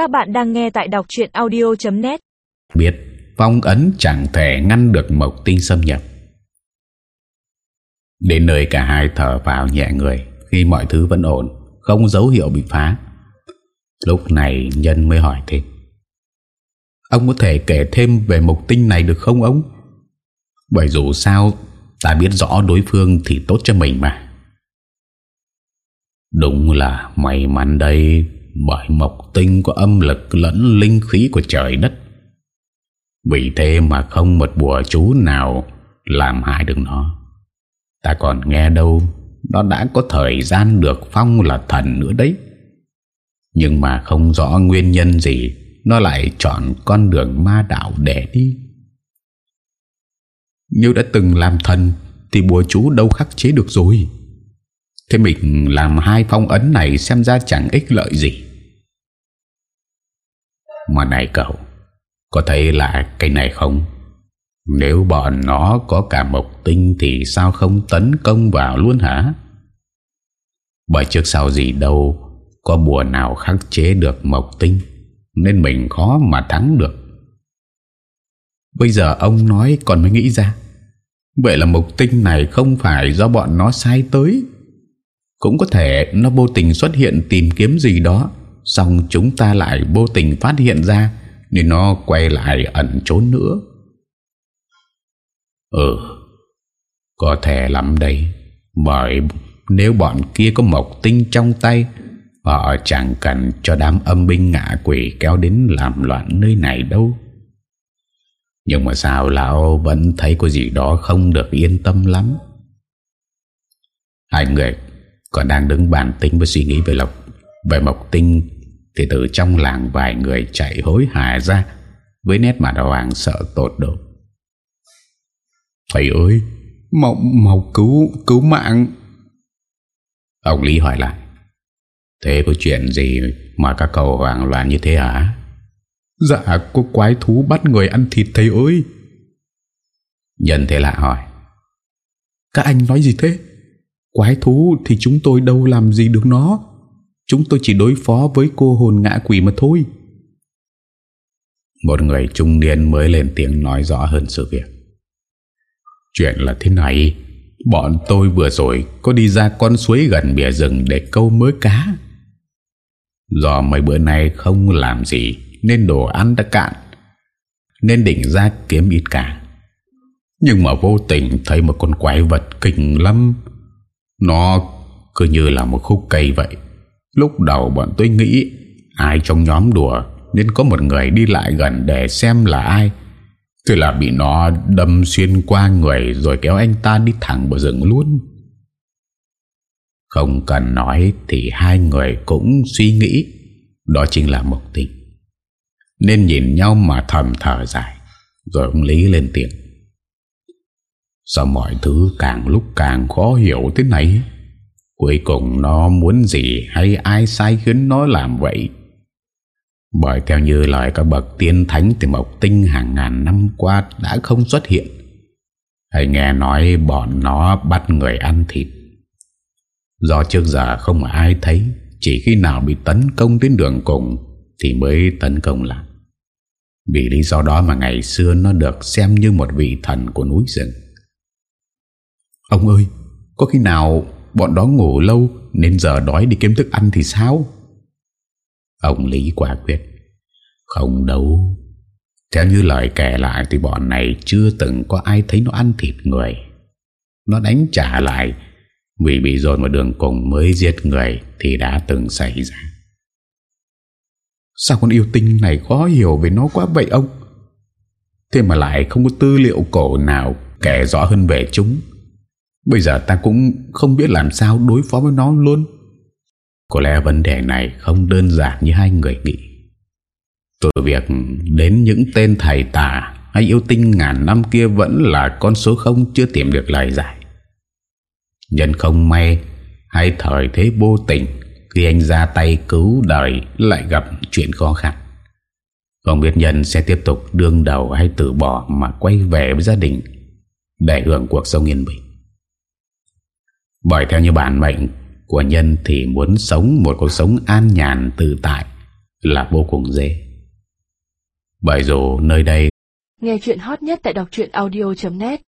Các bạn đang nghe tại đọc chuyện audio.net Biết phong ấn chẳng thể ngăn được mộc tinh xâm nhập. Đến nơi cả hai thở vào nhẹ người, Khi mọi thứ vẫn ổn, Không dấu hiệu bị phá. Lúc này nhân mới hỏi thêm. Ông có thể kể thêm về mục tinh này được không ông? Bởi dù sao, Ta biết rõ đối phương thì tốt cho mình mà. Đúng là may mắn đây bởi mộc tinh có âm lực lẫn linh khí của trời đất. Vì thế mà không một bùa chú nào Làm hại được nó. Ta còn nghe đâu, Nó đã có thời gian được phong là thần nữa đấy. Nhưng mà không rõ nguyên nhân gì, Nó lại chọn con đường ma đạo để đi. Nếu đã từng làm thần, Thì bùa chú đâu khắc chế được rồi. Thế mình làm hai phong ấn này xem ra chẳng ích lợi gì. Mà này cậu, Có thấy là cái này không? Nếu bọn nó có cả mộc tinh Thì sao không tấn công vào luôn hả? Bởi trước sau gì đâu, Có bùa nào khắc chế được mộc tinh, Nên mình khó mà thắng được. Bây giờ ông nói còn mới nghĩ ra, Vậy là mục tinh này không phải do bọn nó sai tới cũng có thể nó vô tình xuất hiện tìm kiếm gì đó, Xong chúng ta lại vô tình phát hiện ra, Nên nó quay lại ẩn trốn nữa. Ừ Có thể lắm đây Bởi nếu bọn kia có mộc tinh trong tay, Họ chẳng cần cho đám âm binh ngạ quỷ kéo đến làm loạn nơi này đâu. Nhưng mà sao lão vẫn thấy có gì đó không được yên tâm lắm? Hai người còn đang đứng bàn tính với suy nghĩ về Lộc Về Mộc Tinh Thì từ trong làng vài người chạy hối hả ra Với nét mặt hoàng sợ tột độ. Thầy ơi Mộc, Mộc cứu cứu mạng. Ông Lý hỏi lại. Thế có chuyện gì mà các cậu hoảng loạn như thế hả? Dạ có quái thú bắt người ăn thịt thầy ơi. Nhân thế lạ hỏi. Các anh nói gì thế? Quái thú thì chúng tôi đâu làm gì được nó. Chúng tôi chỉ đối phó với cô hồn ngã quỷ mà thôi. Một người trung niên mới lên tiếng nói rõ hơn sự việc. Chuyện là thế này Bọn tôi vừa rồi có đi ra con suối gần bìa rừng để câu mớ cá. Do mấy bữa nay không làm gì Nên đồ ăn đã cạn Nên định ra kiếm ít cả. Nhưng mà vô tình thấy một con quái vật kinh lắm nó cứ như là một khúc cây vậy. Lúc đầu bọn tôi nghĩ Ai trong nhóm đùa Nên có một người đi lại gần để xem là ai. Thế là bị nó đâm xuyên qua người Rồi kéo anh ta đi thẳng vào rừng luôn. Không cần nói Thì hai người cũng suy nghĩ. Đó chính là mục tình Nên nhìn nhau mà thầm thở dài. Rồi ông Lý lên tiếng. Sao mọi thứ càng lúc càng khó hiểu thế này? Cuối cùng nó muốn gì hay ai sai khiến nó làm vậy? Bởi theo như lời các bậc tiên thánh Thì Mộc Tinh hàng ngàn năm qua đã không xuất hiện. Hãy nghe nói bọn nó bắt người ăn thịt. Do trước giờ không ai thấy, Chỉ khi nào bị tấn công đến đường cùng Thì mới tấn công lại. Vì lý do đó mà ngày xưa nó được xem như một vị thần của núi rừng. Ông ơi, Có khi nào bọn đó ngủ lâu Nên giờ đói đi kiếm thức ăn thì sao? Ông Lý quả quyết. Không đâu. Theo như lời kể lại Thì bọn này chưa từng có ai thấy nó ăn thịt người. Nó đánh trả lại. Vì bị dồn vào đường cùng mới giết người Thì đã từng xảy ra. Sao con yêu tinh này khó hiểu về nó quá vậy ông? Thế mà lại không có tư liệu cổ nào kể rõ hơn về chúng. Bây giờ ta cũng không biết làm sao đối phó với nó luôn. Có lẽ vấn đề này không đơn giản như hai người nghĩ. Từ việc đến những tên thầy tà hay yêu tinh ngàn năm kia vẫn là con số không chưa tìm được lời giải. Nhân không may, hay thời thế vô tình, Khi anh ra tay cứu đời lại gặp chuyện khó khăn. Không biết nhân sẽ tiếp tục đương đầu hay từ bỏ mà quay về với gia đình, Để hưởng cuộc sống yên bình. Bởi theo như bản mệnh của nhân thì muốn sống một cuộc sống an nhàn, tự tại là vô cùng dễ. Bởi dù nơi đây Nghe chuyện hot nhất tại đọc audio.net